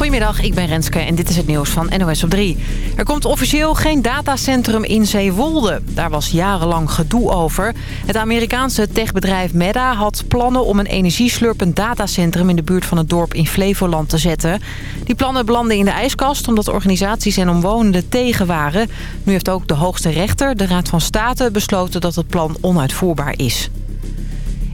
Goedemiddag, ik ben Renske en dit is het nieuws van NOS op 3. Er komt officieel geen datacentrum in Zeewolde. Daar was jarenlang gedoe over. Het Amerikaanse techbedrijf Meta had plannen om een energieslurpend datacentrum... in de buurt van het dorp in Flevoland te zetten. Die plannen belanden in de ijskast omdat organisaties en omwonenden tegen waren. Nu heeft ook de hoogste rechter, de Raad van State, besloten dat het plan onuitvoerbaar is.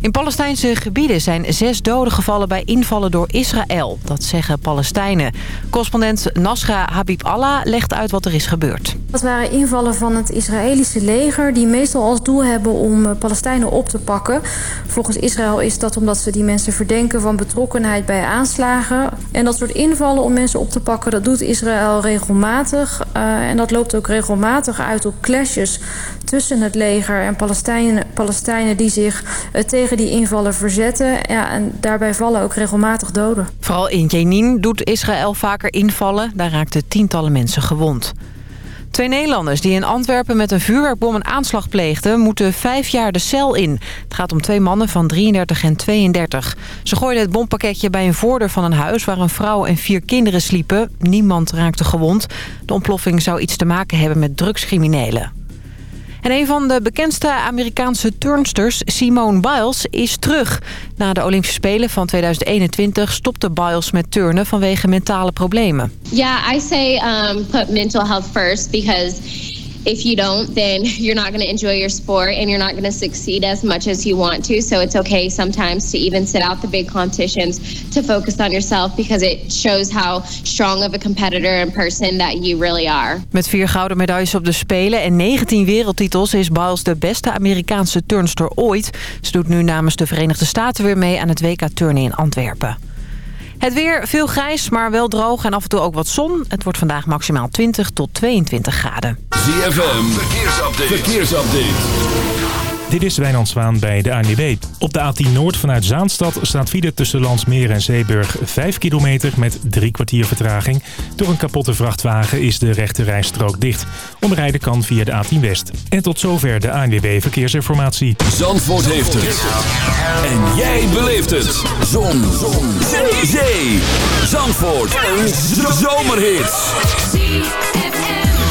In Palestijnse gebieden zijn zes doden gevallen bij invallen door Israël. Dat zeggen Palestijnen. Correspondent Nasra Habib Allah legt uit wat er is gebeurd. Dat waren invallen van het Israëlische leger... die meestal als doel hebben om eh, Palestijnen op te pakken. Volgens Israël is dat omdat ze die mensen verdenken... van betrokkenheid bij aanslagen. En dat soort invallen om mensen op te pakken... dat doet Israël regelmatig. Uh, en dat loopt ook regelmatig uit op clashes tussen het leger en Palestijnen, Palestijnen die zich uh, tegen die invallen verzetten. Ja, en daarbij vallen ook regelmatig doden. Vooral in Jenin doet Israël vaker invallen. Daar raakten tientallen mensen gewond. Twee Nederlanders die in Antwerpen met een vuurwerkbom een aanslag pleegden... moeten vijf jaar de cel in. Het gaat om twee mannen van 33 en 32. Ze gooiden het bompakketje bij een voordeur van een huis... waar een vrouw en vier kinderen sliepen. Niemand raakte gewond. De ontploffing zou iets te maken hebben met drugscriminelen. En een van de bekendste Amerikaanse turnsters, Simone Biles, is terug. Na de Olympische Spelen van 2021 stopte Biles met turnen vanwege mentale problemen. Yeah, I say um, put mental health first because if you don't, then you're not going to enjoy your sport and you're not going to succeed as much as you want to. So it's okay sometimes to even sit out the big competitions to focus on yourself because it shows how strong of a competitor and person that you really are. Met vier gouden medailles op de Spelen en 19 wereldtitels is Biles de beste Amerikaanse turnster ooit. Ze doet nu namens de Verenigde Staten weer mee aan het WK turnen in Antwerpen. Het weer, veel grijs, maar wel droog en af en toe ook wat zon. Het wordt vandaag maximaal 20 tot 22 graden. ZFM, verkeersupdate. verkeersupdate. Dit is Wijnand Zwaan bij de ANWB. Op de A10 Noord vanuit Zaanstad staat file tussen Landsmeer en Zeeburg 5 kilometer met drie kwartier vertraging. Door een kapotte vrachtwagen is de rechte rijstrook dicht. Omrijden kan via de A10 West. En tot zover de ANWB Verkeersinformatie. Zandvoort heeft het. En jij beleeft het. Zon. Zon. Zee. Zee. Zandvoort. Een zomerhit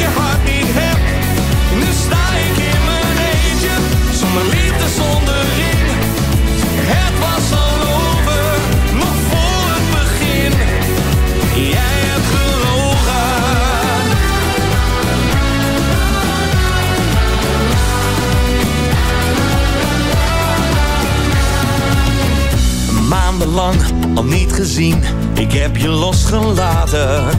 je hart niet heb. Nu sta ik in mijn eentje, zonder liefde, zonder ring. Het was al over, nog voor het begin. Jij hebt gelogen. Maandenlang al niet gezien, ik heb je losgelaten.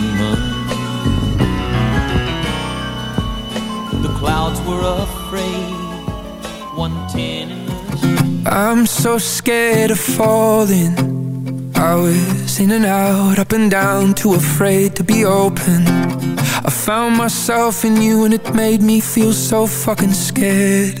Clouds were afraid. One ten I'm so scared of falling. I was in and out, up and down, too afraid to be open. I found myself in you and it made me feel so fucking scared.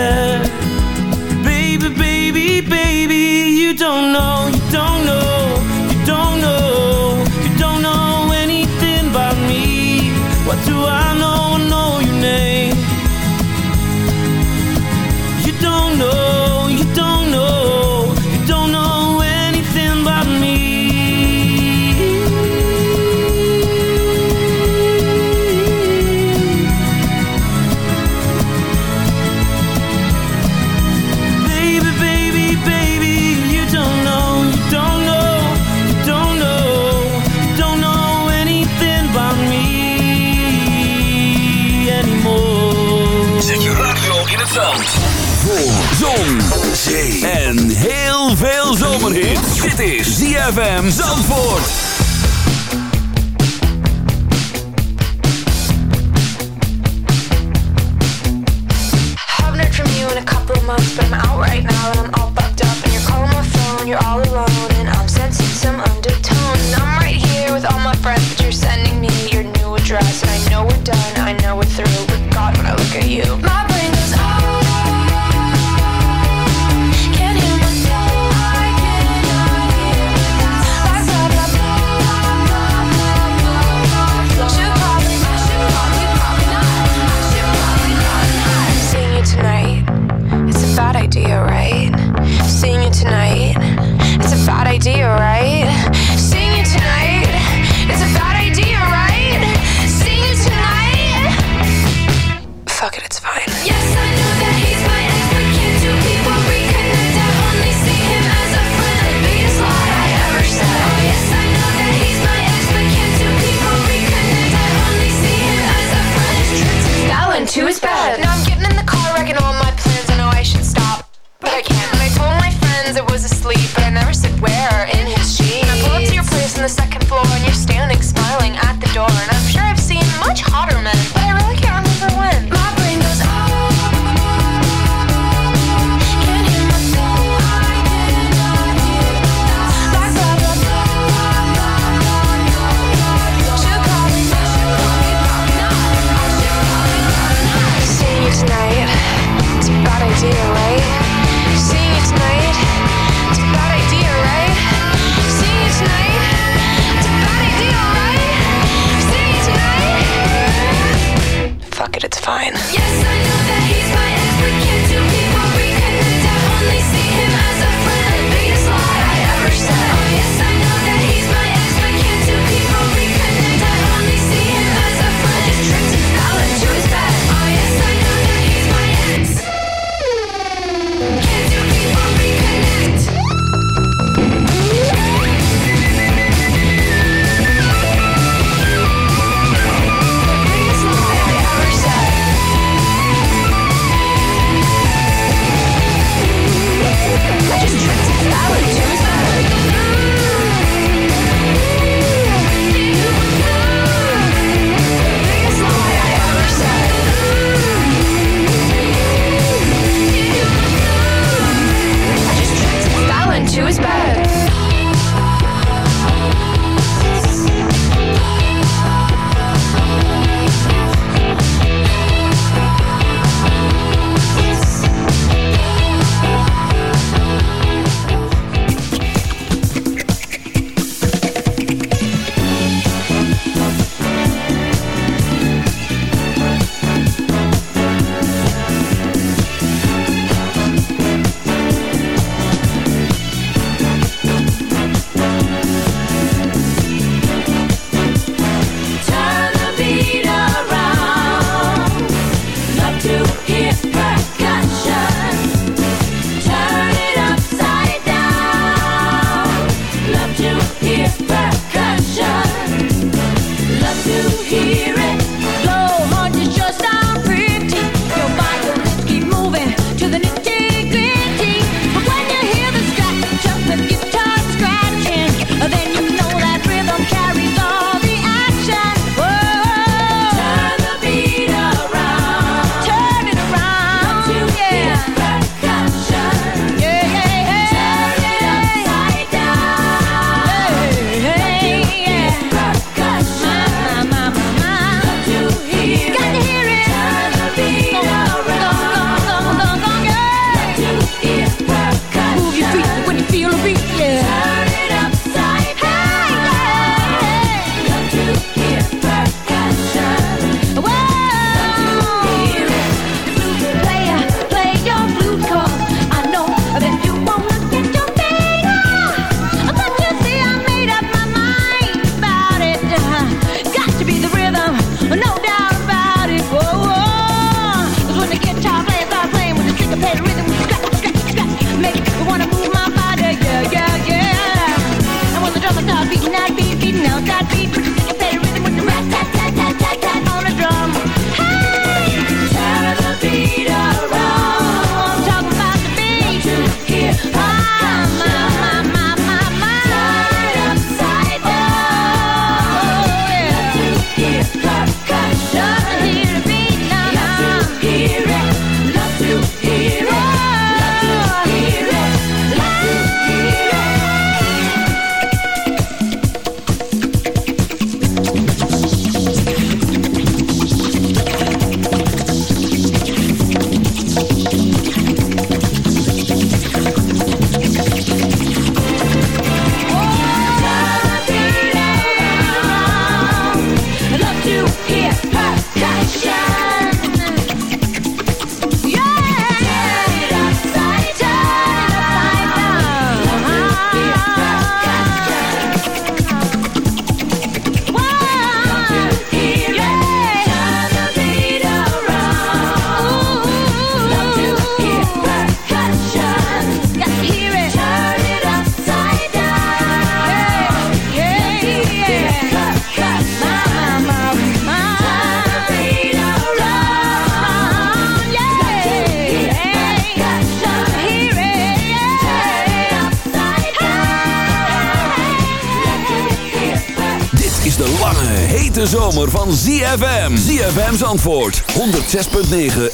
ZFM Zandvoort 106.9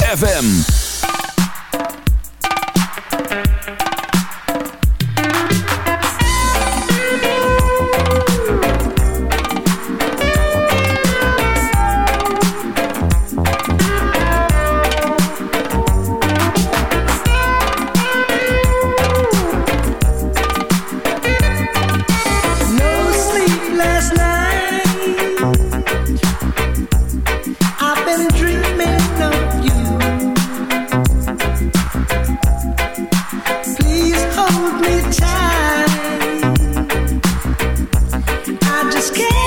I